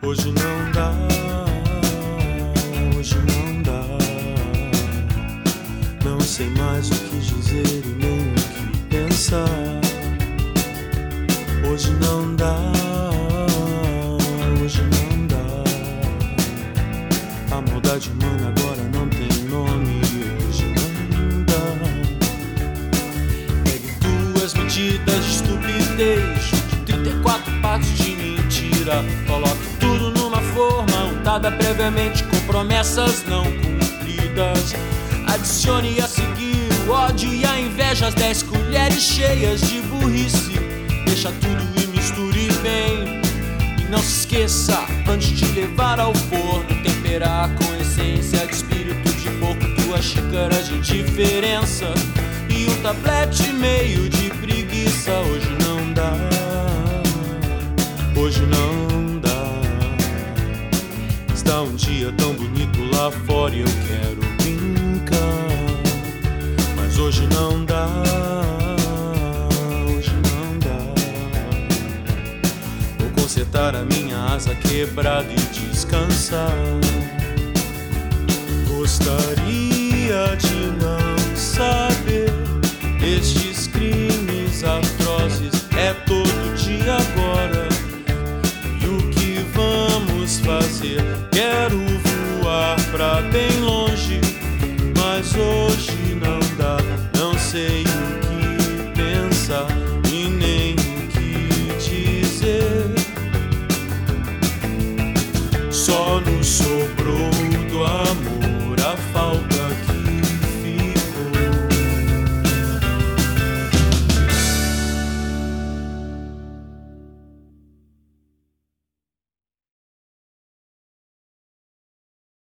Hoje não dá, hoje não dá. Não sei mais o que dizer e nem o que pensar. Hoje não dá, hoje não dá. A maldade humana agora não tem nome. Hoje não dá. Pegue duas medidas de estupidez, de 34 partes de mentira. Coloque forma previamente com promessas não cumpridas. Adicione a seguir o ódio e a inveja, as 10 colheres cheias de burrice. Deixa tudo e misture bem. E não se esqueça, antes de levar ao forno, temperar com essência de espírito de porco, duas xícaras de indiferença e um tablete meio de preguiça. Hoje não dá, hoje não. Um dia tão bonito lá fora e eu quero brincar, mas hoje não dá. Hoje não dá. Vou consertar a minha asa quebrada e descansar. Gostaria sei o que pensar e nem o que dizer. Só nos sobrou.